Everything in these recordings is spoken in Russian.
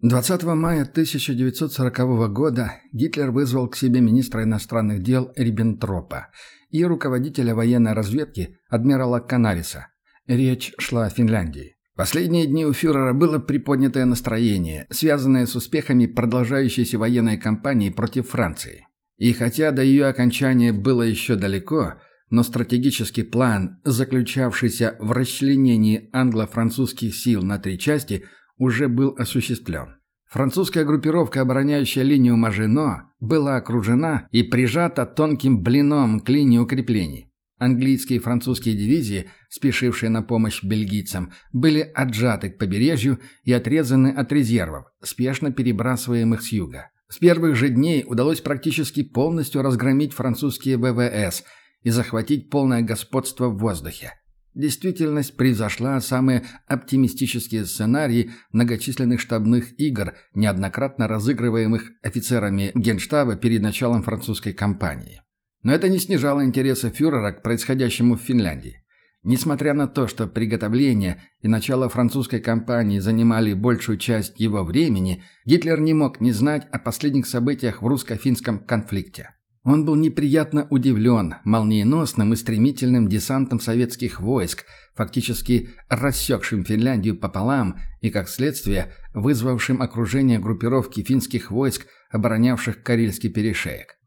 20 мая 1940 года Гитлер вызвал к себе министра иностранных дел Риббентропа и руководителя военной разведки адмирала Канариса. Речь шла о Финляндии. Последние дни у фюрера было приподнятое настроение, связанное с успехами продолжающейся военной кампании против Франции. И хотя до ее окончания было еще далеко, но стратегический план, заключавшийся в расчленении англо-французских сил на три части, уже был осуществлен. Французская группировка, обороняющая линию Мажино, была окружена и прижата тонким блином к линии укреплений. Английские и французские дивизии, спешившие на помощь бельгийцам, были отжаты к побережью и отрезаны от резервов, спешно перебрасываемых с юга. С первых же дней удалось практически полностью разгромить французские ВВС и захватить полное господство в воздухе. Действительность превзошла самые оптимистические сценарии многочисленных штабных игр, неоднократно разыгрываемых офицерами Генштаба перед началом французской кампании. Но это не снижало интереса фюрера к происходящему в Финляндии. Несмотря на то, что приготовление и начало французской кампании занимали большую часть его времени, Гитлер не мог не знать о последних событиях в русско-финском конфликте. Он был неприятно удивлен молниеносным и стремительным десантом советских войск, фактически рассекшим Финляндию пополам и, как следствие, вызвавшим окружение группировки финских войск, оборонявших Карельский перешеек.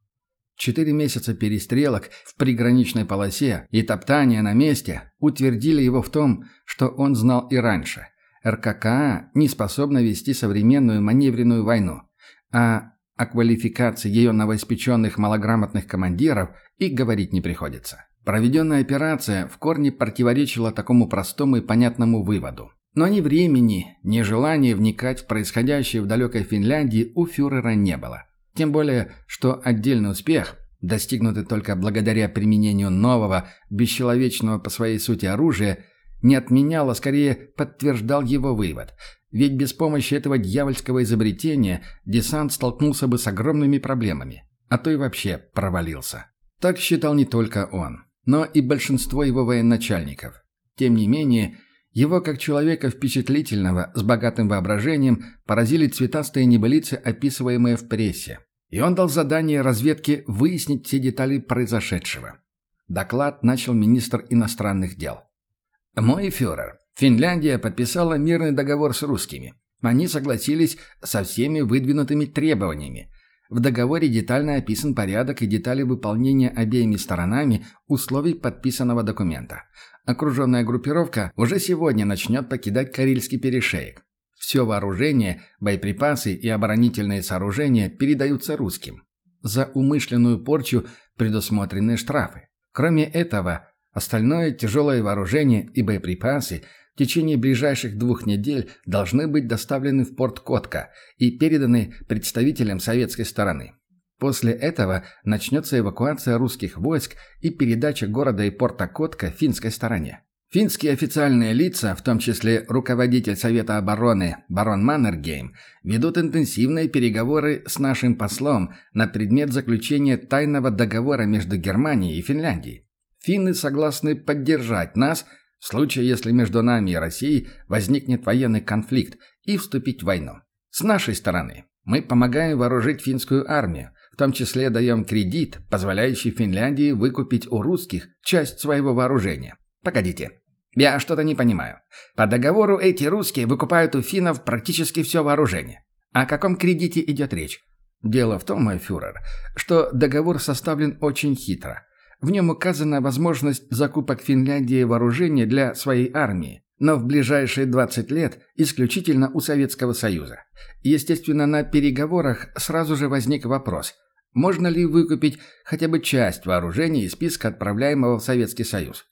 Четыре месяца перестрелок в приграничной полосе и топтания на месте утвердили его в том, что он знал и раньше. РККА не способна вести современную маневренную войну, а о квалификации ее новоиспеченных малограмотных командиров и говорить не приходится. Проведенная операция в корне противоречила такому простому и понятному выводу. Но ни времени, ни желания вникать в происходящее в далекой Финляндии у фюрера не было. Тем более, что отдельный успех, достигнутый только благодаря применению нового, бесчеловечного по своей сути оружия, не отменял, а скорее подтверждал его вывод. Ведь без помощи этого дьявольского изобретения десант столкнулся бы с огромными проблемами, а то и вообще провалился. Так считал не только он, но и большинство его военачальников. Тем не менее, его, как человека впечатлительного, с богатым воображением, поразили цветастые небылицы, описываемые в прессе. И он дал задание разведке выяснить все детали произошедшего. Доклад начал министр иностранных дел. «Мой фюрер, Финляндия подписала мирный договор с русскими. Они согласились со всеми выдвинутыми требованиями. В договоре детально описан порядок и детали выполнения обеими сторонами условий подписанного документа. Окруженная группировка уже сегодня начнет покидать Карельский перешеек. Все вооружение, боеприпасы и оборонительные сооружения передаются русским. За умышленную порчу предусмотрены штрафы. Кроме этого, остальное тяжелое вооружение и боеприпасы в течение ближайших двух недель должны быть доставлены в порт Котка и переданы представителям советской стороны. После этого начнется эвакуация русских войск и передача города и порта Котка финской стороне. Финские официальные лица, в том числе руководитель Совета обороны барон Маннергейм, ведут интенсивные переговоры с нашим послом на предмет заключения тайного договора между Германией и Финляндией. Финны согласны поддержать нас в случае, если между нами и Россией возникнет военный конфликт и вступить в войну. С нашей стороны мы помогаем вооружить финскую армию, в том числе даем кредит, позволяющий Финляндии выкупить у русских часть своего вооружения. Погодите, я что-то не понимаю. По договору эти русские выкупают у финнов практически все вооружение. О каком кредите идет речь? Дело в том, мой фюрер, что договор составлен очень хитро. В нем указана возможность закупок Финляндии вооружения для своей армии, но в ближайшие 20 лет исключительно у Советского Союза. Естественно, на переговорах сразу же возник вопрос, можно ли выкупить хотя бы часть вооружения из списка отправляемого в Советский Союз.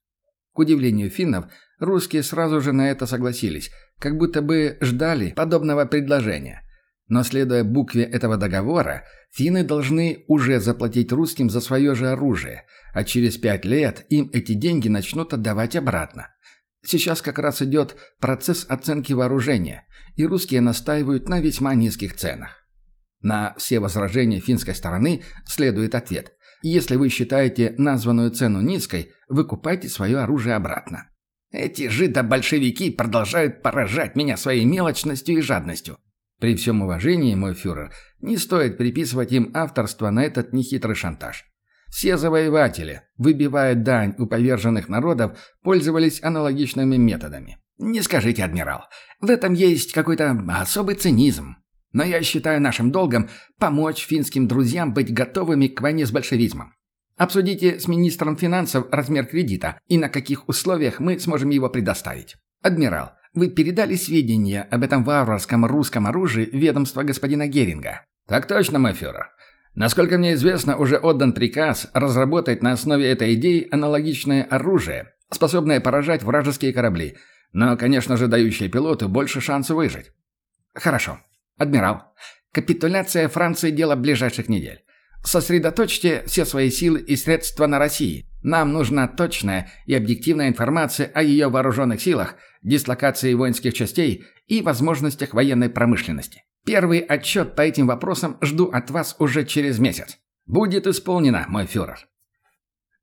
К удивлению финнов, русские сразу же на это согласились, как будто бы ждали подобного предложения. Но следуя букве этого договора, финны должны уже заплатить русским за свое же оружие, а через пять лет им эти деньги начнут отдавать обратно. Сейчас как раз идет процесс оценки вооружения, и русские настаивают на весьма низких ценах. На все возражения финской стороны следует ответ. Если вы считаете названную цену низкой, выкупайте свое оружие обратно. Эти жидо-большевики продолжают поражать меня своей мелочностью и жадностью. При всем уважении, мой фюрер, не стоит приписывать им авторство на этот нехитрый шантаж. Все завоеватели, выбивая дань у поверженных народов, пользовались аналогичными методами. Не скажите, адмирал, в этом есть какой-то особый цинизм. Но я считаю нашим долгом помочь финским друзьям быть готовыми к войне с большевизмом. Обсудите с министром финансов размер кредита и на каких условиях мы сможем его предоставить. Адмирал, вы передали сведения об этом варварском русском оружии ведомства господина Геринга? Так точно, мой фюрер. Насколько мне известно, уже отдан приказ разработать на основе этой идеи аналогичное оружие, способное поражать вражеские корабли, но, конечно же, дающее пилоту больше шансов выжить. Хорошо. Адмирал, капитуляция Франции – дело ближайших недель. Сосредоточьте все свои силы и средства на России. Нам нужна точная и объективная информация о ее вооруженных силах, дислокации воинских частей и возможностях военной промышленности. Первый отчет по этим вопросам жду от вас уже через месяц. Будет исполнено, мой фюрер.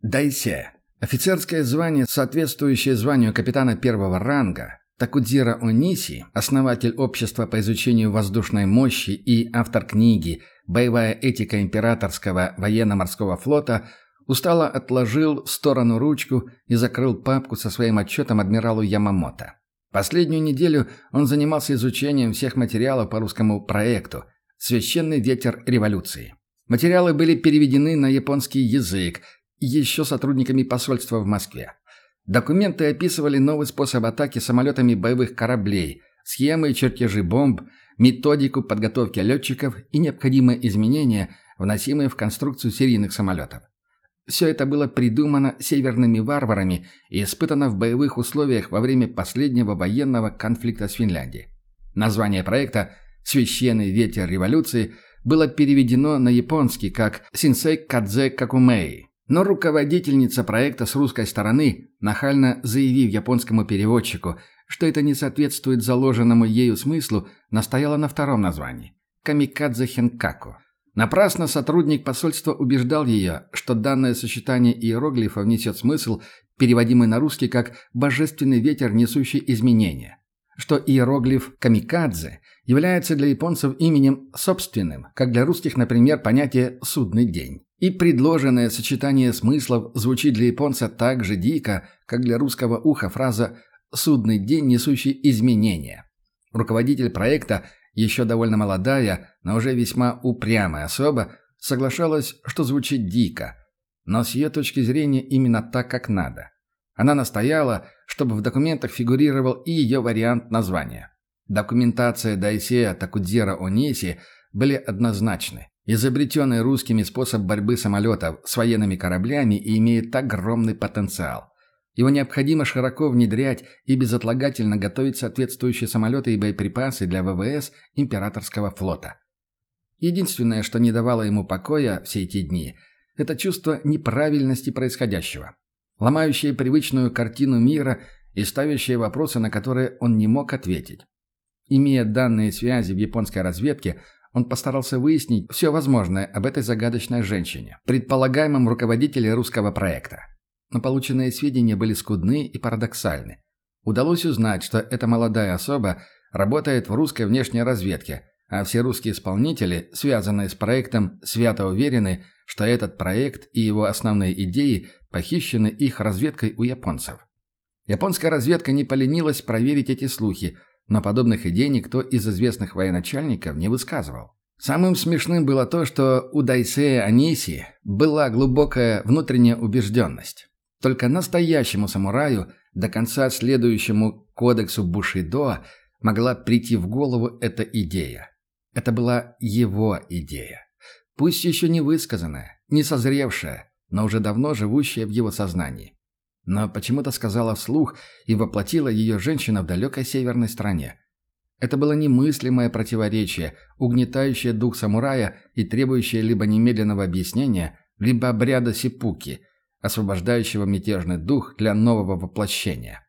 Дайсе. Офицерское звание, соответствующее званию капитана первого ранга, Такудзира Ониси, основатель общества по изучению воздушной мощи и автор книги «Боевая этика императорского военно-морского флота», устало отложил в сторону ручку и закрыл папку со своим отчетом адмиралу Ямамото. Последнюю неделю он занимался изучением всех материалов по русскому проекту «Священный ветер революции». Материалы были переведены на японский язык еще сотрудниками посольства в Москве. Документы описывали новый способ атаки самолетами боевых кораблей, схемы и чертежи бомб, методику подготовки летчиков и необходимые изменения, вносимые в конструкцию серийных самолетов. Все это было придумано северными варварами и испытано в боевых условиях во время последнего военного конфликта с Финляндией. Название проекта «Священный ветер революции» было переведено на японский как «Синсей Кадзе Какумей», но руководительница проекта с русской стороны, нахально заявив японскому переводчику, что это не соответствует заложенному ею смыслу, настояла на втором названии – «Камикадзе Хенкаку». Напрасно сотрудник посольства убеждал ее, что данное сочетание иероглифов несет смысл, переводимый на русский как «божественный ветер, несущий изменения», что иероглиф «камикадзе» является для японцев именем собственным, как для русских, например, понятие «судный день». И предложенное сочетание смыслов звучит для японца так же дико, как для русского уха фраза «судный день, несущий изменения». Руководитель проекта, еще довольно молодая, но уже весьма упрямая особа, соглашалась, что звучит дико, но с ее точки зрения именно так, как надо. Она настояла, чтобы в документах фигурировал и ее вариант названия. Документация Дайсея Такудзера Ониси были однозначны. Изобретенный русскими способ борьбы самолетов с военными кораблями имеет огромный потенциал. Его необходимо широко внедрять и безотлагательно готовить соответствующие самолеты и боеприпасы для ВВС императорского флота. Единственное, что не давало ему покоя все эти дни, это чувство неправильности происходящего, ломающее привычную картину мира и ставящее вопросы, на которые он не мог ответить. Имея данные связи в японской разведке – он постарался выяснить все возможное об этой загадочной женщине, предполагаемом руководителе русского проекта. Но полученные сведения были скудны и парадоксальны. Удалось узнать, что эта молодая особа работает в русской внешней разведке, а все русские исполнители, связанные с проектом, свято уверены, что этот проект и его основные идеи похищены их разведкой у японцев. Японская разведка не поленилась проверить эти слухи, но подобных идей никто из известных военачальников не высказывал. Самым смешным было то, что у Дайсея Аниси была глубокая внутренняя убежденность. Только настоящему самураю, до конца следующему кодексу Бушидо, могла прийти в голову эта идея. Это была его идея. Пусть еще не высказанная, не созревшая, но уже давно живущая в его сознании но почему-то сказала вслух и воплотила ее женщина в далекой северной стране. Это было немыслимое противоречие, угнетающее дух самурая и требующее либо немедленного объяснения, либо обряда сипуки, освобождающего мятежный дух для нового воплощения.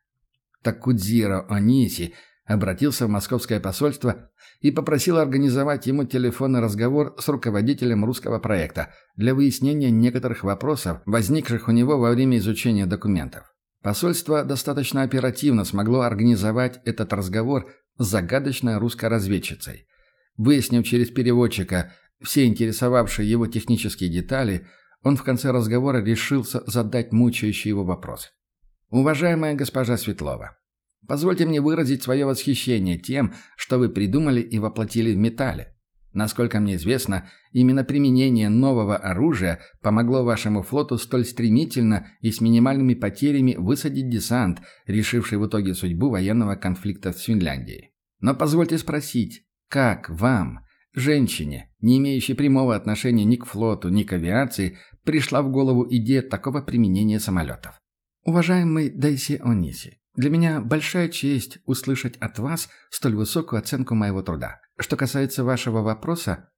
Такудзиро Ониси обратился в московское посольство и попросил организовать ему телефонный разговор с руководителем русского проекта для выяснения некоторых вопросов, возникших у него во время изучения документов. Посольство достаточно оперативно смогло организовать этот разговор с загадочной русской разведчицей. Выяснив через переводчика все интересовавшие его технические детали, он в конце разговора решился задать мучающий его вопрос. «Уважаемая госпожа Светлова, позвольте мне выразить свое восхищение тем, что вы придумали и воплотили в металле. Насколько мне известно, именно применение нового оружия помогло вашему флоту столь стремительно и с минимальными потерями высадить десант, решивший в итоге судьбу военного конфликта с Финляндией. Но позвольте спросить, как вам, женщине, не имеющей прямого отношения ни к флоту, ни к авиации, пришла в голову идея такого применения самолетов? Уважаемый Дайси Ониси, для меня большая честь услышать от вас столь высокую оценку моего труда. Что касается вашего вопроса,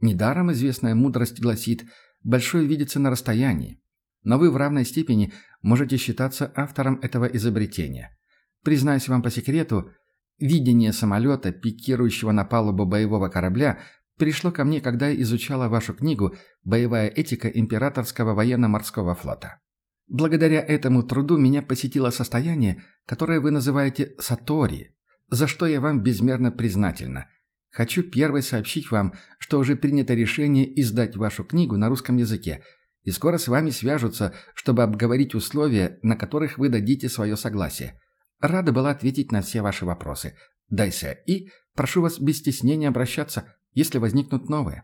недаром известная мудрость гласит «большое видится на расстоянии». Но вы в равной степени можете считаться автором этого изобретения. Признаюсь вам по секрету, видение самолета, пикирующего на палубу боевого корабля, пришло ко мне, когда изучала вашу книгу «Боевая этика императорского военно-морского флота». Благодаря этому труду меня посетило состояние, которое вы называете «сатори», за что я вам безмерно признательна. Хочу первой сообщить вам, что уже принято решение издать вашу книгу на русском языке, и скоро с вами свяжутся, чтобы обговорить условия, на которых вы дадите свое согласие. Рада была ответить на все ваши вопросы. Дайся, и прошу вас без стеснения обращаться, если возникнут новые.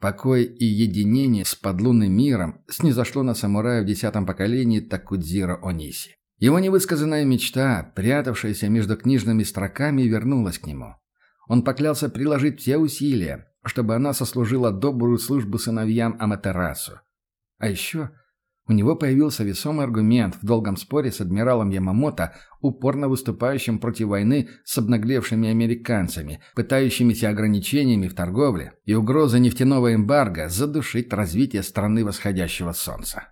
Покой и единение с подлунным миром снизошло на самурая в десятом поколении Такудзира Ониси. Его невысказанная мечта, прятавшаяся между книжными строками, вернулась к нему. Он поклялся приложить все усилия, чтобы она сослужила добрую службу сыновьям Аматерасу. А еще у него появился весомый аргумент в долгом споре с адмиралом Ямамото, упорно выступающим против войны с обнаглевшими американцами, пытающимися ограничениями в торговле и угрозой нефтяного эмбарго задушить развитие страны восходящего солнца.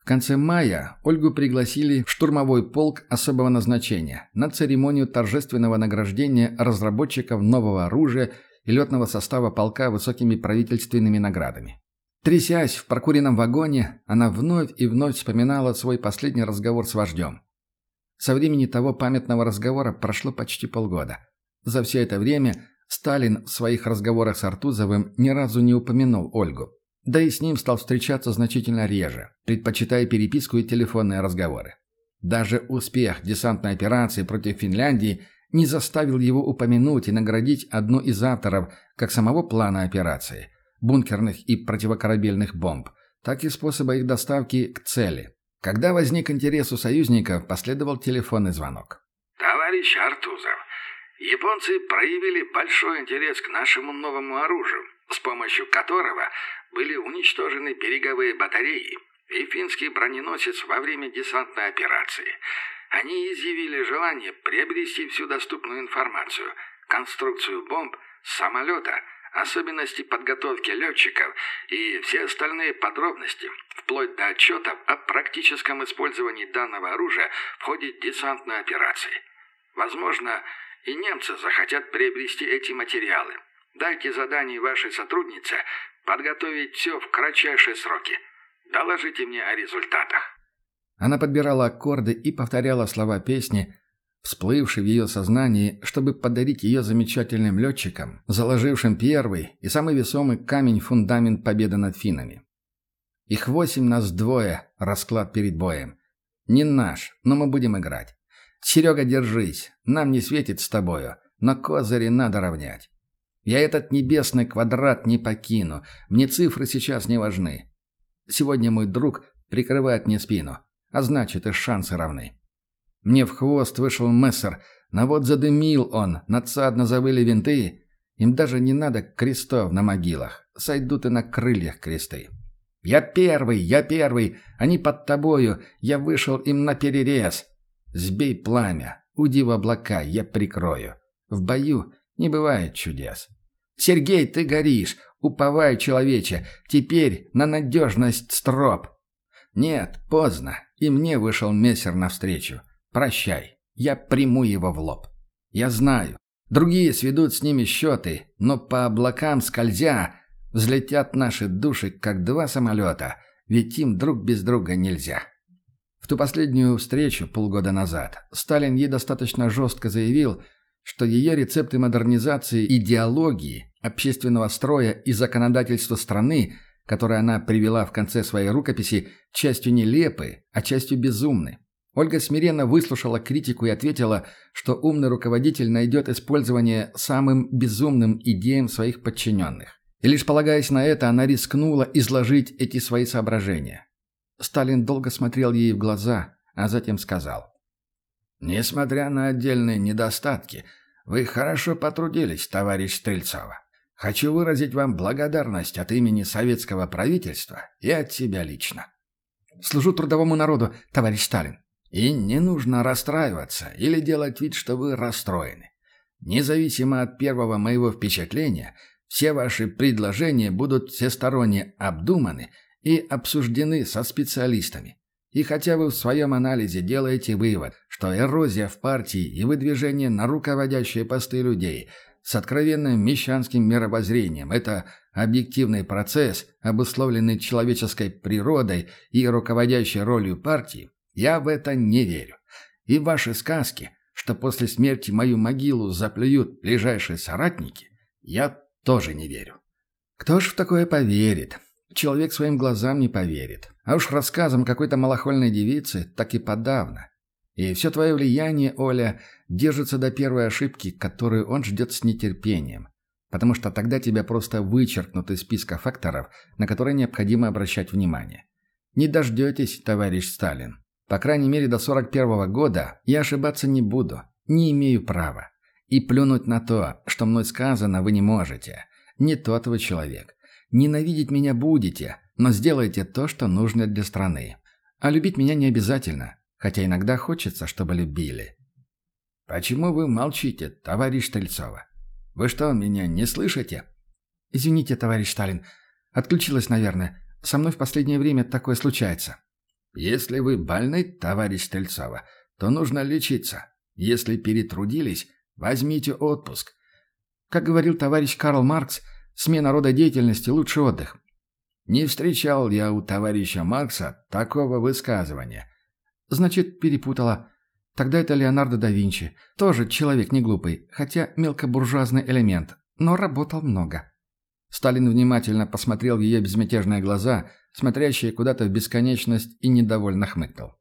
В конце мая Ольгу пригласили в штурмовой полк особого назначения на церемонию торжественного награждения разработчиков нового оружия и летного состава полка высокими правительственными наградами. Трясясь в прокуренном вагоне, она вновь и вновь вспоминала свой последний разговор с вождем. Со времени того памятного разговора прошло почти полгода. За все это время Сталин в своих разговорах с Артузовым ни разу не упомянул Ольгу. Да и с ним стал встречаться значительно реже, предпочитая переписку и телефонные разговоры. Даже успех десантной операции против Финляндии не заставил его упомянуть и наградить одну из авторов как самого плана операции – бункерных и противокорабельных бомб, так и способа их доставки к цели. Когда возник интерес у союзников, последовал телефонный звонок. «Товарищ Артузов, японцы проявили большой интерес к нашему новому оружию, с помощью которого были уничтожены береговые батареи и финский броненосец во время десантной операции. Они изъявили желание приобрести всю доступную информацию, конструкцию бомб, самолета – особенности подготовки летчиков и все остальные подробности, вплоть до отчетов о практическом использовании данного оружия в ходе десантной операции. Возможно, и немцы захотят приобрести эти материалы. Дайте задание вашей сотруднице подготовить все в кратчайшие сроки. Доложите мне о результатах. Она подбирала аккорды и повторяла слова песни, всплывший в ее сознании, чтобы подарить ее замечательным летчикам, заложившим первый и самый весомый камень-фундамент победы над финнами. Их восемь, нас двое, расклад перед боем. Не наш, но мы будем играть. Серега, держись, нам не светит с тобою, но козыри надо равнять. Я этот небесный квадрат не покину, мне цифры сейчас не важны. Сегодня мой друг прикрывает мне спину, а значит и шансы равны. Мне в хвост вышел мессер, но вот задымил он, надсадно завыли винты. Им даже не надо крестов на могилах, сойдут и на крыльях кресты. «Я первый, я первый, они под тобою, я вышел им на перерез. Сбей пламя, уди в облака, я прикрою. В бою не бывает чудес. Сергей, ты горишь, уповай, человече, теперь на надежность строп». Нет, поздно, и мне вышел мессер навстречу. Прощай, я приму его в лоб. Я знаю, другие сведут с ними счеты, но по облакам скользя взлетят наши души, как два самолета, ведь им друг без друга нельзя. В ту последнюю встречу полгода назад Сталин ей достаточно жестко заявил, что ее рецепты модернизации идеологии, общественного строя и законодательства страны, которые она привела в конце своей рукописи, частью нелепы, а частью безумны. Ольга смиренно выслушала критику и ответила, что умный руководитель найдет использование самым безумным идеям своих подчиненных. И лишь полагаясь на это, она рискнула изложить эти свои соображения. Сталин долго смотрел ей в глаза, а затем сказал. «Несмотря на отдельные недостатки, вы хорошо потрудились, товарищ Стрельцова. Хочу выразить вам благодарность от имени советского правительства и от себя лично». «Служу трудовому народу, товарищ Сталин», и не нужно расстраиваться или делать вид, что вы расстроены. Независимо от первого моего впечатления, все ваши предложения будут всесторонне обдуманы и обсуждены со специалистами. И хотя вы в своем анализе делаете вывод, что эрозия в партии и выдвижение на руководящие посты людей с откровенным мещанским мировоззрением – это объективный процесс, обусловленный человеческой природой и руководящей ролью партии, я в это не верю. И ваши сказки, что после смерти мою могилу заплюют ближайшие соратники, я тоже не верю. Кто ж в такое поверит? Человек своим глазам не поверит. А уж рассказам какой-то малохольной девицы так и подавно. И все твое влияние, Оля, держится до первой ошибки, которую он ждет с нетерпением. Потому что тогда тебя просто вычеркнут из списка факторов, на которые необходимо обращать внимание. Не дождетесь, товарищ Сталин. По крайней мере, до 41 -го года я ошибаться не буду, не имею права. И плюнуть на то, что мной сказано, вы не можете. Не тот вы человек. Ненавидеть меня будете, но сделайте то, что нужно для страны. А любить меня не обязательно, хотя иногда хочется, чтобы любили. Почему вы молчите, товарищ Тельцова? Вы что, меня не слышите? Извините, товарищ Сталин. Отключилась, наверное. Со мной в последнее время такое случается. Если вы больны, товарищ Стрельцова, то нужно лечиться. Если перетрудились, возьмите отпуск. Как говорил товарищ Карл Маркс, смена рода деятельности – лучший отдых. Не встречал я у товарища Маркса такого высказывания. Значит, перепутала. Тогда это Леонардо да Винчи. Тоже человек не глупый, хотя мелкобуржуазный элемент, но работал много. Сталин внимательно посмотрел в ее безмятежные глаза, смотрящие куда-то в бесконечность, и недовольно хмыкнул.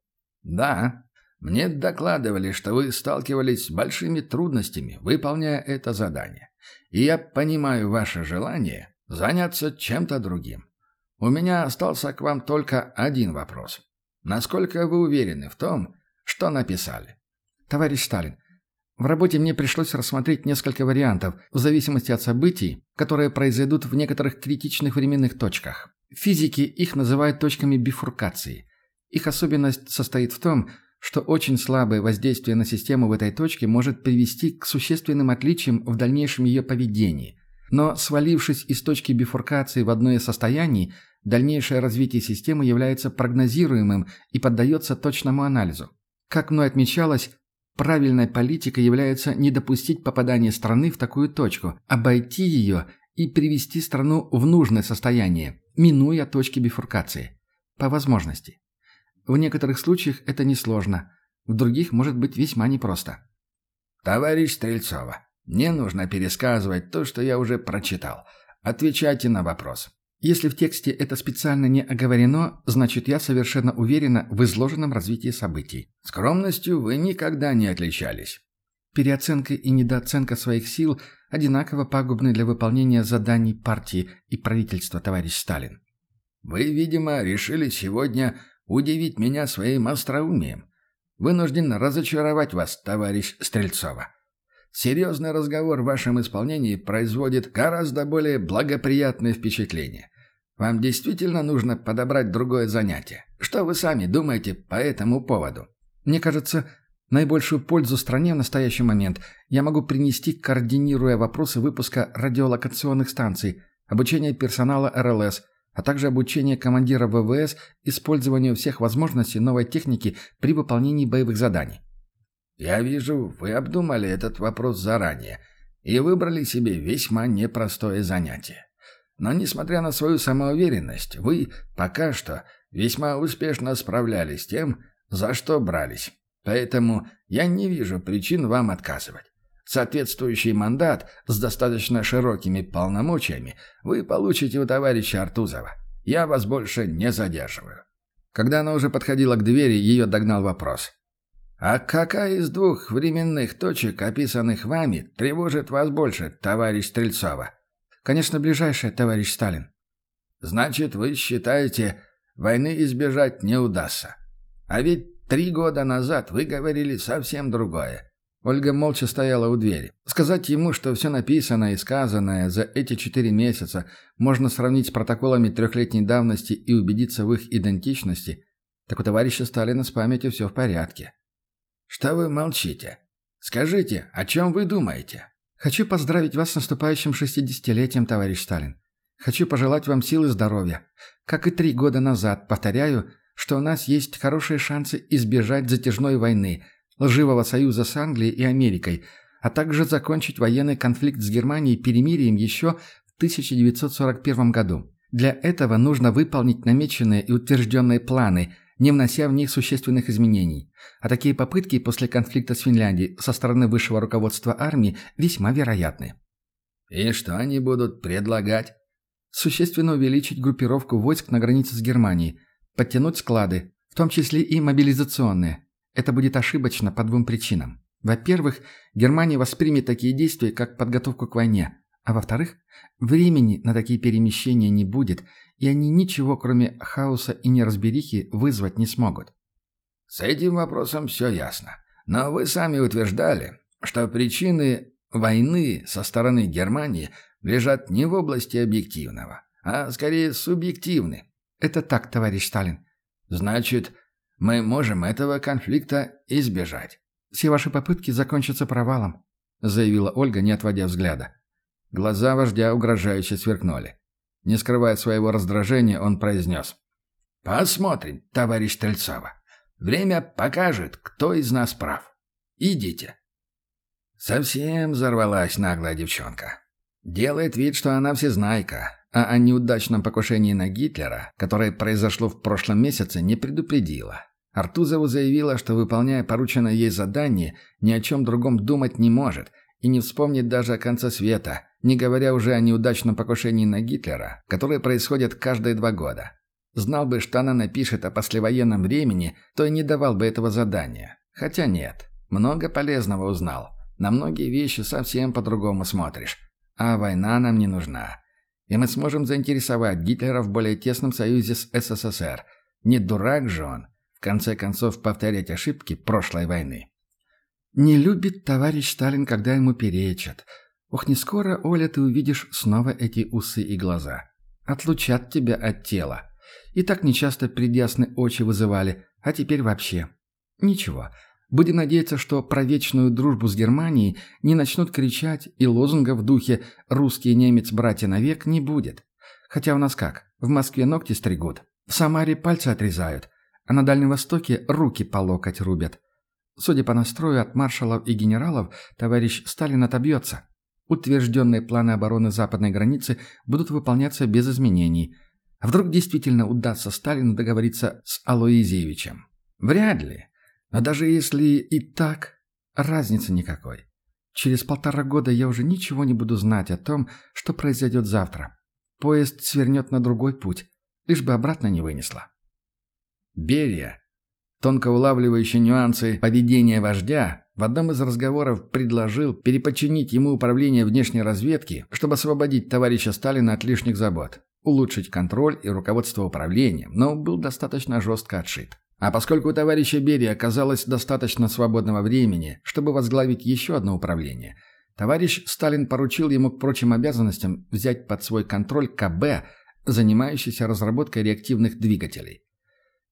«Да, мне докладывали, что вы сталкивались с большими трудностями, выполняя это задание. И я понимаю ваше желание заняться чем-то другим. У меня остался к вам только один вопрос. Насколько вы уверены в том, что написали?» «Товарищ Сталин, в работе мне пришлось рассмотреть несколько вариантов, в зависимости от событий, которые произойдут в некоторых критичных временных точках. Физики их называют точками бифуркации. Их особенность состоит в том, что очень слабое воздействие на систему в этой точке может привести к существенным отличиям в дальнейшем ее поведении. Но свалившись из точки бифуркации в одно из состояний, дальнейшее развитие системы является прогнозируемым и поддается точному анализу. Как мной отмечалось, Правильной политикой является не допустить попадания страны в такую точку, обойти ее и привести страну в нужное состояние, минуя точки бифуркации. По возможности. В некоторых случаях это несложно, в других может быть весьма непросто. «Товарищ Стрельцова, не нужно пересказывать то, что я уже прочитал. Отвечайте на вопрос. Если в тексте это специально не оговорено, значит я совершенно уверена в изложенном развитии событий. Скромностью вы никогда не отличались. Переоценка и недооценка своих сил одинаково пагубны для выполнения заданий партии и правительства, товарищ Сталин. Вы, видимо, решили сегодня удивить меня своим остроумием. Вынужден разочаровать вас, товарищ Стрельцова. Серьезный разговор в вашем исполнении производит гораздо более благоприятное впечатление. Вам действительно нужно подобрать другое занятие. Что вы сами думаете по этому поводу? Мне кажется, наибольшую пользу стране в настоящий момент я могу принести, координируя вопросы выпуска радиолокационных станций, обучения персонала РЛС, а также обучение командира ВВС использованию всех возможностей новой техники при выполнении боевых заданий. Я вижу, вы обдумали этот вопрос заранее и выбрали себе весьма непростое занятие. Но, несмотря на свою самоуверенность, вы пока что весьма успешно справлялись с тем, за что брались. Поэтому я не вижу причин вам отказывать. Соответствующий мандат с достаточно широкими полномочиями вы получите у товарища Артузова. Я вас больше не задерживаю». Когда она уже подходила к двери, ее догнал вопрос. «А какая из двух временных точек, описанных вами, тревожит вас больше, товарищ Стрельцова?» «Конечно, ближайшая, товарищ Сталин». «Значит, вы считаете, войны избежать не удастся. А ведь три года назад вы говорили совсем другое. Ольга молча стояла у двери. Сказать ему, что все написанное и сказанное за эти четыре месяца можно сравнить с протоколами трехлетней давности и убедиться в их идентичности, так у товарища Сталина с памятью все в порядке. «Что вы молчите? Скажите, о чем вы думаете?» «Хочу поздравить вас с наступающим шестидесятилетием, товарищ Сталин. Хочу пожелать вам силы и здоровья. Как и три года назад, повторяю, что у нас есть хорошие шансы избежать затяжной войны – лживого союза с Англией и Америкой, а также закончить военный конфликт с Германией перемирием еще в 1941 году. Для этого нужно выполнить намеченные и утвержденные планы, не внося в них существенных изменений. А такие попытки после конфликта с Финляндией со стороны высшего руководства армии весьма вероятны. И что они будут предлагать? Существенно увеличить группировку войск на границе с Германией, подтянуть склады, в том числе и мобилизационные, это будет ошибочно по двум причинам. Во-первых, Германия воспримет такие действия, как подготовку к войне. А во-вторых, времени на такие перемещения не будет, и они ничего, кроме хаоса и неразберихи, вызвать не смогут. С этим вопросом все ясно. Но вы сами утверждали, что причины войны со стороны Германии лежат не в области объективного, а скорее субъективны. Это так, товарищ Сталин. Значит, мы можем этого конфликта избежать. Все ваши попытки закончатся провалом», — заявила Ольга, не отводя взгляда. Глаза вождя угрожающе сверкнули. Не скрывая своего раздражения, он произнес. «Посмотрим, товарищ Тельцова. Время покажет, кто из нас прав. Идите». Совсем взорвалась наглая девчонка. Делает вид, что она всезнайка, а о неудачном покушении на Гитлера, которое произошло в прошлом месяце, не предупредила. Артузову заявила, что, выполняя порученное ей задание, ни о чем другом думать не может и не вспомнит даже о конце света, не говоря уже о неудачном покушении на Гитлера, которое происходит каждые два года. Знал бы, что она напишет о послевоенном времени, то и не давал бы этого задания. Хотя нет, много полезного узнал. На многие вещи совсем по-другому смотришь. А война нам не нужна. И мы сможем заинтересовать Гитлера в более тесном союзе с СССР. Не дурак же он в конце концов повторять ошибки прошлой войны. Не любит товарищ Сталин, когда ему перечат. Ох, не скоро, Оля, ты увидишь снова эти усы и глаза. Отлучат тебя от тела. И так нечасто предясны очи вызывали, а теперь вообще. Ничего. Будем надеяться, что про вечную дружбу с Германией не начнут кричать, и лозунга в духе «русский немец братья навек» не будет. Хотя у нас как? В Москве ногти стригут, в Самаре пальцы отрезают, а на Дальнем Востоке руки по локоть рубят. Судя по настрою от маршалов и генералов, товарищ Сталин отобьется. Утвержденные планы обороны западной границы будут выполняться без изменений. А вдруг действительно удастся Сталину договориться с Алоизиевичем? Вряд ли. Но даже если и так, разницы никакой. Через полтора года я уже ничего не буду знать о том, что произойдет завтра. Поезд свернет на другой путь, лишь бы обратно не вынесло. Берия, тонко улавливающий нюансы поведения вождя, в одном из разговоров предложил переподчинить ему управление внешней разведки, чтобы освободить товарища Сталина от лишних забот, улучшить контроль и руководство управлением, но был достаточно жестко отшит. А поскольку у товарища Берии оказалось достаточно свободного времени, чтобы возглавить еще одно управление, товарищ Сталин поручил ему к прочим обязанностям взять под свой контроль КБ, занимающийся разработкой реактивных двигателей.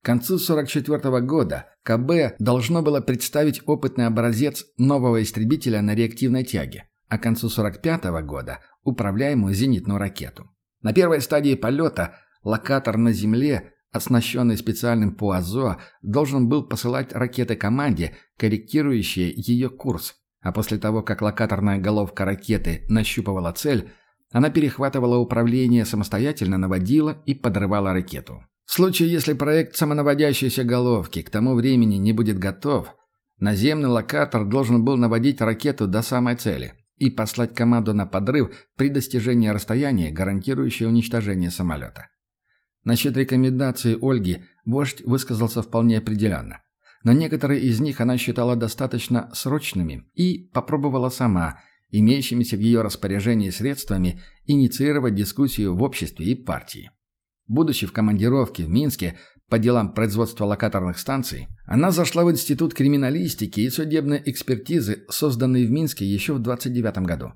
К концу 1944 года КБ должно было представить опытный образец нового истребителя на реактивной тяге, а к концу 1945 года – управляемую зенитную ракету. На первой стадии полета локатор на Земле, оснащенный специальным ПУАЗО, должен был посылать ракеты команде, корректирующие ее курс, а после того, как локаторная головка ракеты нащупывала цель, она перехватывала управление самостоятельно, наводила и подрывала ракету. В случае, если проект самонаводящейся головки к тому времени не будет готов, Наземный локатор должен был наводить ракету до самой цели и послать команду на подрыв при достижении расстояния, гарантирующее уничтожение самолета. Насчет рекомендаций Ольги вождь высказался вполне определенно. Но некоторые из них она считала достаточно срочными и попробовала сама, имеющимися в ее распоряжении средствами, инициировать дискуссию в обществе и партии. Будучи в командировке в Минске по делам производства локаторных станций, она зашла в Институт криминалистики и судебной экспертизы, созданный в Минске еще в 29 году.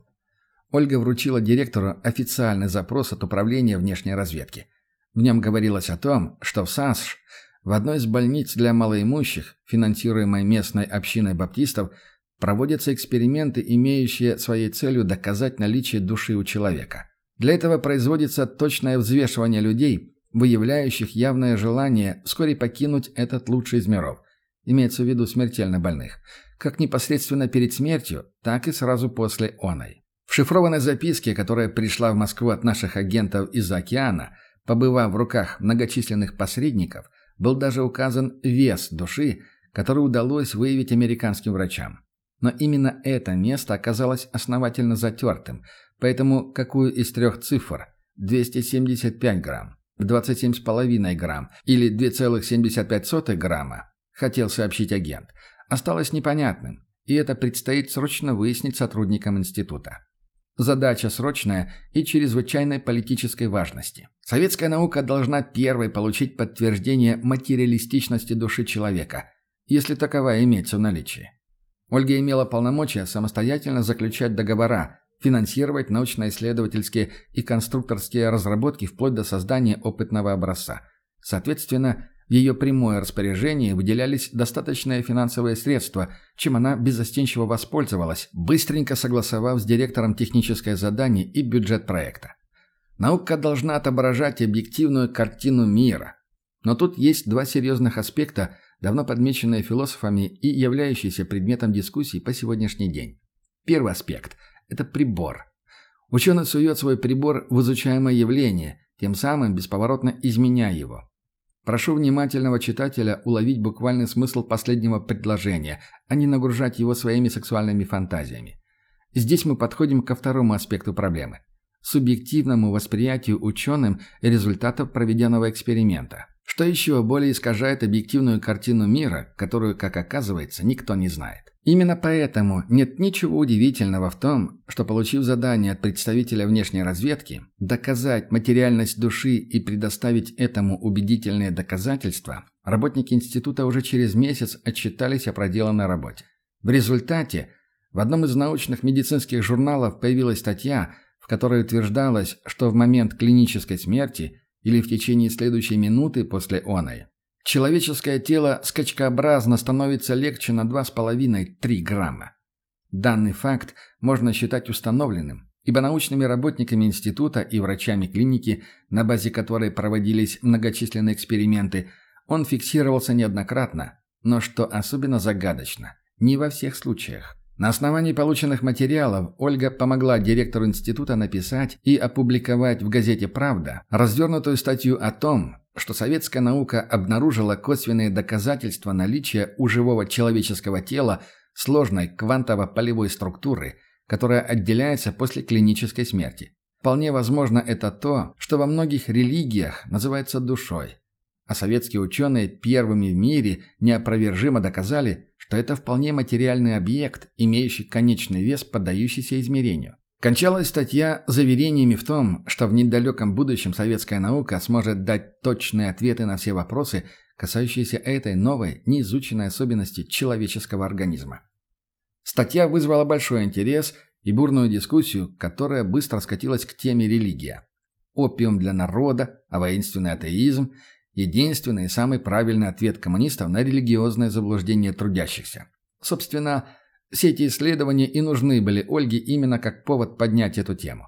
Ольга вручила директору официальный запрос от Управления внешней разведки. В нем говорилось о том, что в САСШ в одной из больниц для малоимущих, финансируемой местной общиной баптистов, проводятся эксперименты, имеющие своей целью доказать наличие души у человека. Для этого производится точное взвешивание людей, выявляющих явное желание вскоре покинуть этот лучший из миров. Имеется в виду смертельно больных. Как непосредственно перед смертью, так и сразу после оной. В шифрованной записке, которая пришла в Москву от наших агентов из океана, побывав в руках многочисленных посредников, был даже указан вес души, который удалось выявить американским врачам. Но именно это место оказалось основательно затертым, Поэтому какую из трех цифр – 275 грамм, 27,5 грамм или 2,75 грамма, хотел сообщить агент, осталось непонятным, и это предстоит срочно выяснить сотрудникам института. Задача срочная и чрезвычайной политической важности. Советская наука должна первой получить подтверждение материалистичности души человека, если таковая имеется в наличии. Ольга имела полномочия самостоятельно заключать договора, финансировать научно-исследовательские и конструкторские разработки вплоть до создания опытного образца. Соответственно, в ее прямое распоряжение выделялись достаточные финансовые средства, чем она безостенчиво воспользовалась, быстренько согласовав с директором техническое задание и бюджет проекта. Наука должна отображать объективную картину мира. Но тут есть два серьезных аспекта, давно подмеченные философами и являющиеся предметом дискуссий по сегодняшний день. Первый аспект – это прибор. Ученый сует свой прибор в изучаемое явление, тем самым бесповоротно изменяя его. Прошу внимательного читателя уловить буквальный смысл последнего предложения, а не нагружать его своими сексуальными фантазиями. Здесь мы подходим ко второму аспекту проблемы – субъективному восприятию ученым результатов проведенного эксперимента. Что еще более искажает объективную картину мира, которую, как оказывается, никто не знает. Именно поэтому нет ничего удивительного в том, что, получив задание от представителя внешней разведки доказать материальность души и предоставить этому убедительные доказательства, работники института уже через месяц отчитались о проделанной работе. В результате в одном из научных медицинских журналов появилась статья, в которой утверждалось, что в момент клинической смерти или в течение следующей минуты после оной Человеческое тело скачкообразно становится легче на 2,5-3 грамма. Данный факт можно считать установленным, ибо научными работниками института и врачами клиники, на базе которой проводились многочисленные эксперименты, он фиксировался неоднократно, но что особенно загадочно, не во всех случаях. На основании полученных материалов Ольга помогла директору института написать и опубликовать в газете «Правда» развернутую статью о том, что советская наука обнаружила косвенные доказательства наличия у живого человеческого тела сложной квантово-полевой структуры, которая отделяется после клинической смерти. Вполне возможно это то, что во многих религиях называется душой. А советские ученые первыми в мире неопровержимо доказали, что это вполне материальный объект, имеющий конечный вес, поддающийся измерению. Кончалась статья заверениями в том, что в недалеком будущем советская наука сможет дать точные ответы на все вопросы, касающиеся этой новой, неизученной особенности человеческого организма. Статья вызвала большой интерес и бурную дискуссию, которая быстро скатилась к теме религия. Опиум для народа, а воинственный атеизм – единственный и самый правильный ответ коммунистов на религиозное заблуждение трудящихся. Собственно, все эти исследования и нужны были Ольге именно как повод поднять эту тему.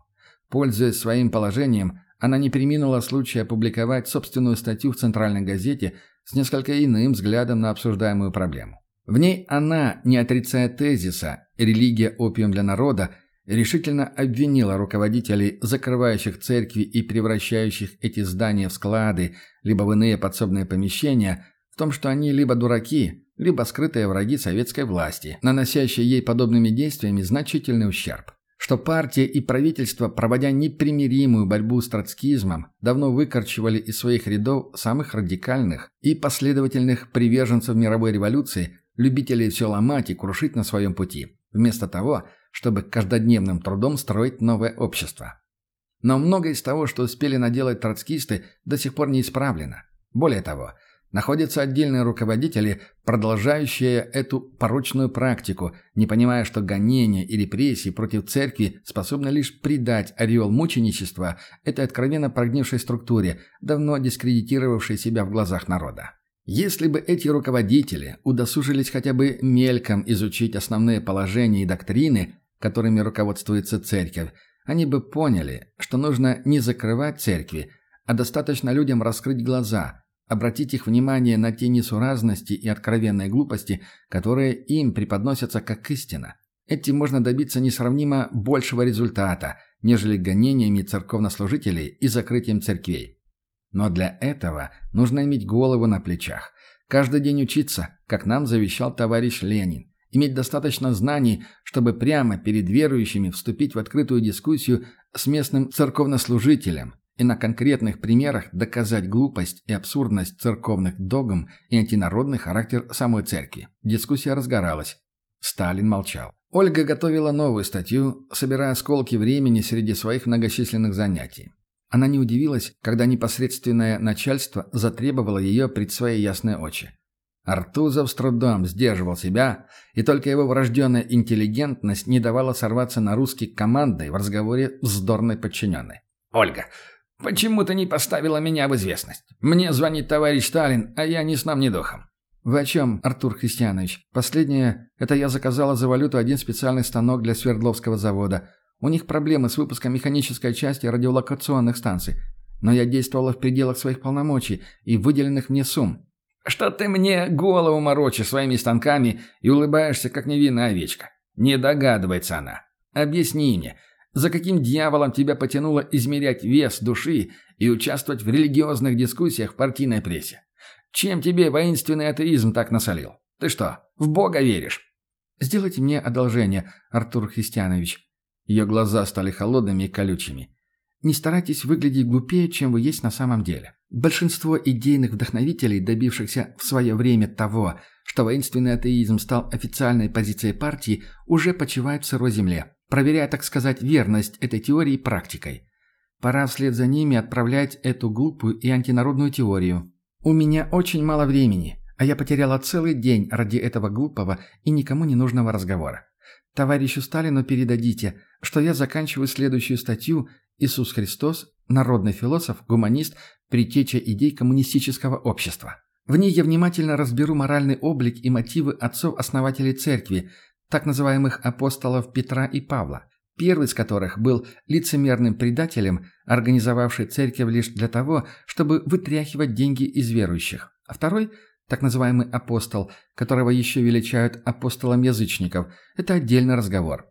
Пользуясь своим положением, она не приминула случая опубликовать собственную статью в центральной газете с несколько иным взглядом на обсуждаемую проблему. В ней она, не отрицая тезиса «религия – опиум для народа», решительно обвинила руководителей, закрывающих церкви и превращающих эти здания в склады, либо в иные подсобные помещения, В том, что они либо дураки, либо скрытые враги советской власти, наносящие ей подобными действиями значительный ущерб. Что партия и правительство, проводя непримиримую борьбу с троцкизмом, давно выкорчевали из своих рядов самых радикальных и последовательных приверженцев мировой революции, любителей все ломать и крушить на своем пути, вместо того, чтобы каждодневным трудом строить новое общество. Но многое из того, что успели наделать троцкисты, до сих пор не исправлено. Более того, находятся отдельные руководители, продолжающие эту порочную практику, не понимая, что гонения и репрессии против церкви способны лишь придать ореол мученичества этой откровенно прогнившей структуре, давно дискредитировавшей себя в глазах народа. Если бы эти руководители удосужились хотя бы мельком изучить основные положения и доктрины, которыми руководствуется церковь, они бы поняли, что нужно не закрывать церкви, а достаточно людям раскрыть глаза, обратить их внимание на те несуразности и откровенные глупости, которые им преподносятся как истина. Этим можно добиться несравнимо большего результата, нежели гонениями церковнослужителей и закрытием церквей. Но для этого нужно иметь голову на плечах, каждый день учиться, как нам завещал товарищ Ленин, иметь достаточно знаний, чтобы прямо перед верующими вступить в открытую дискуссию с местным церковнослужителем и на конкретных примерах доказать глупость и абсурдность церковных догм и антинародный характер самой церкви. Дискуссия разгоралась. Сталин молчал. Ольга готовила новую статью, собирая осколки времени среди своих многочисленных занятий. Она не удивилась, когда непосредственное начальство затребовало ее пред свои ясные очи. Артузов с трудом сдерживал себя, и только его врожденная интеллигентность не давала сорваться на русский командой в разговоре с вздорной подчиненной. «Ольга, почему ты не поставила меня в известность? Мне звонит товарищ Сталин, а я ни сном, ни духом». «Вы о чем, Артур Христианович? Последнее – это я заказала за валюту один специальный станок для Свердловского завода. У них проблемы с выпуском механической части радиолокационных станций. Но я действовала в пределах своих полномочий и выделенных мне сумм. Что ты мне голову морочишь своими станками и улыбаешься, как невинная овечка? Не догадывается она. Объясни мне, за каким дьяволом тебя потянуло измерять вес души и участвовать в религиозных дискуссиях в партийной прессе? Чем тебе воинственный атеизм так насолил? Ты что, в Бога веришь? Сделайте мне одолжение, Артур Христианович. Ее глаза стали холодными и колючими. Не старайтесь выглядеть глупее, чем вы есть на самом деле. Большинство идейных вдохновителей, добившихся в свое время того, что воинственный атеизм стал официальной позицией партии, уже почивают в сырой земле, проверяя, так сказать, верность этой теории практикой. Пора вслед за ними отправлять эту глупую и антинародную теорию. У меня очень мало времени, а я потеряла целый день ради этого глупого и никому не нужного разговора. Товарищу Сталину передадите, что я заканчиваю следующую статью «Иисус Христос Народный философ, гуманист, предтеча идей коммунистического общества. В ней я внимательно разберу моральный облик и мотивы отцов-основателей церкви, так называемых апостолов Петра и Павла, первый из которых был лицемерным предателем, организовавший церковь лишь для того, чтобы вытряхивать деньги из верующих, а второй – так называемый апостол, которого еще величают апостолом язычников, это отдельный разговор.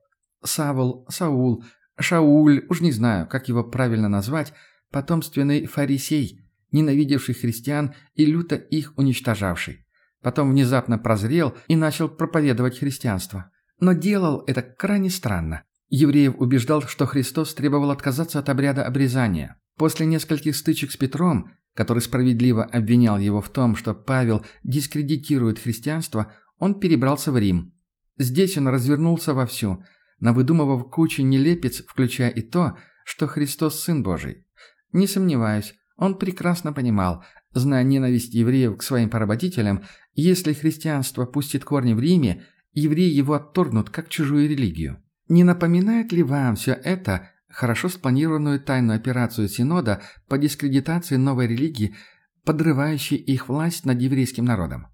Савл, Саул, Шауль, уж не знаю, как его правильно назвать, потомственный фарисей, ненавидевший христиан и люто их уничтожавший. Потом внезапно прозрел и начал проповедовать христианство. Но делал это крайне странно. Евреев убеждал, что Христос требовал отказаться от обряда обрезания. После нескольких стычек с Петром, который справедливо обвинял его в том, что Павел дискредитирует христианство, он перебрался в Рим. Здесь он развернулся вовсю – навыдумывав кучу нелепец, включая и то, что Христос Сын Божий. Не сомневаюсь, он прекрасно понимал, зная ненависть евреев к своим поработителям, если христианство пустит корни в Риме, евреи его отторгнут как чужую религию. Не напоминает ли вам все это хорошо спланированную тайную операцию Синода по дискредитации новой религии, подрывающей их власть над еврейским народом?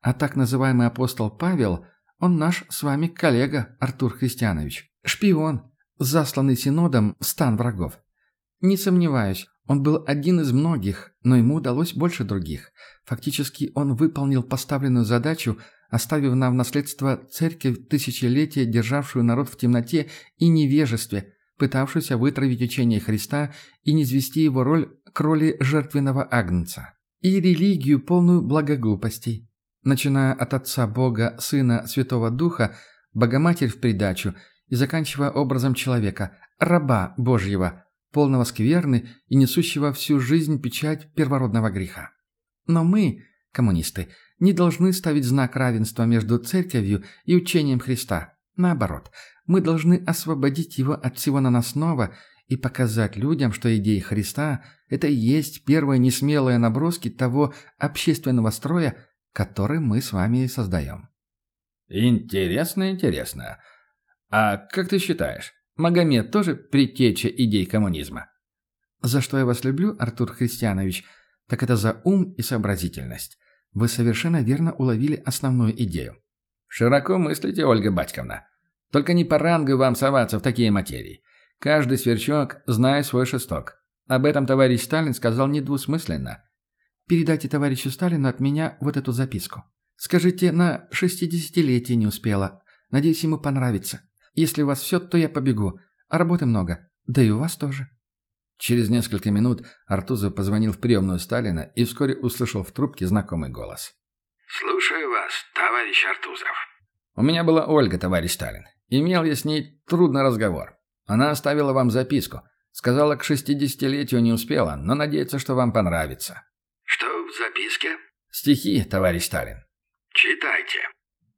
А так называемый апостол Павел – он наш с вами коллега, Артур Христианович. Шпион, засланный Синодом в стан врагов. Не сомневаюсь, он был один из многих, но ему удалось больше других. Фактически он выполнил поставленную задачу, оставив нам в наследство церковь тысячелетия, державшую народ в темноте и невежестве, пытавшуюся вытравить учение Христа и низвести его роль к роли жертвенного агнца. и религию, полную благоглупостей. Начиная от Отца Бога, Сына, Святого Духа, Богоматерь в придачу и заканчивая образом человека, раба Божьего, полного скверны и несущего всю жизнь печать первородного греха. Но мы, коммунисты, не должны ставить знак равенства между церковью и учением Христа. Наоборот, мы должны освободить его от всего наносного и показать людям, что идеи Христа – это и есть первые несмелые наброски того общественного строя, который мы с вами создаем. Интересно, интересно. А как ты считаешь, Магомед тоже предтеча идей коммунизма? За что я вас люблю, Артур Христианович, так это за ум и сообразительность. Вы совершенно верно уловили основную идею. Широко мыслите, Ольга Батьковна. Только не по рангу вам соваться в такие материи. Каждый сверчок знает свой шесток. Об этом товарищ Сталин сказал недвусмысленно. Передайте товарищу Сталину от меня вот эту записку. Скажите, на шестидесятилетие не успела. Надеюсь, ему понравится. Если у вас все, то я побегу. А работы много. Да и у вас тоже». Через несколько минут Артузов позвонил в приемную Сталина и вскоре услышал в трубке знакомый голос. «Слушаю вас, товарищ Артузов». «У меня была Ольга, товарищ Сталин. Имел я с ней трудный разговор. Она оставила вам записку. Сказала, к шестидесятилетию не успела, но надеется, что вам понравится». «Что в записке?» «Стихи, товарищ Сталин». «Читайте».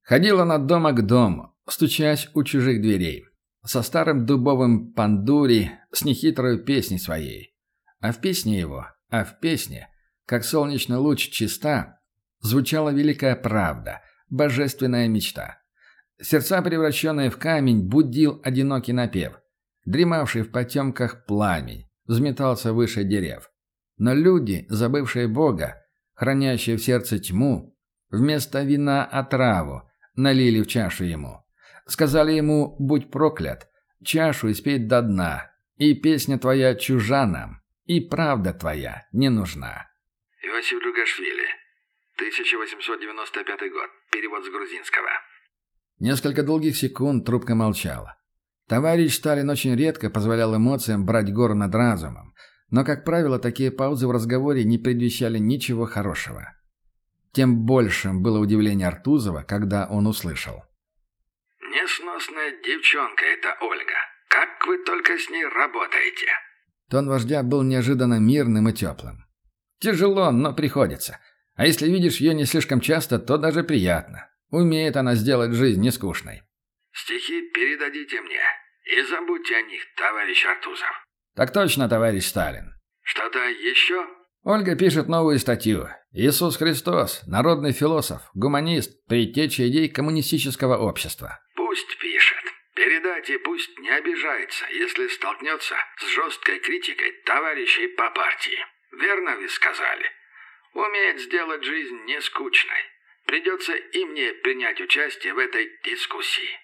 Ходила от дома к дому, стучась у чужих дверей. Со старым дубовым пандури, с нехитрой песней своей. А в песне его, а в песне, как солнечный луч чиста, звучала великая правда, божественная мечта. Сердца, превращенные в камень, будил одинокий напев. Дремавший в потемках пламень, взметался выше дерев. Но люди, забывшие Бога, хранящие в сердце тьму, вместо вина отраву налили в чашу ему. Сказали ему «Будь проклят, чашу испей до дна, и песня твоя чужа нам, и правда твоя не нужна». Иосиф Джугашвили, 1895 год, перевод с грузинского. Несколько долгих секунд трубка молчала. Товарищ Сталин очень редко позволял эмоциям брать гору над разумом, но, как правило, такие паузы в разговоре не предвещали ничего хорошего. Тем большим было удивление Артузова, когда он услышал. «Несносная девчонка эта Ольга. Как вы только с ней работаете?» Тон вождя был неожиданно мирным и теплым. «Тяжело, но приходится. А если видишь ее не слишком часто, то даже приятно. Умеет она сделать жизнь нескучной». «Стихи передадите мне. И забудьте о них, товарищ Артузов». «Так точно, товарищ Сталин». «Что-то еще?» Ольга пишет новую статью. «Иисус Христос, народный философ, гуманист, предтеча идей коммунистического общества». «Пусть пишет. Передайте, пусть не обижается, если столкнется с жесткой критикой товарищей по партии. Верно вы сказали. Умеет сделать жизнь нескучной. Придется и мне принять участие в этой дискуссии».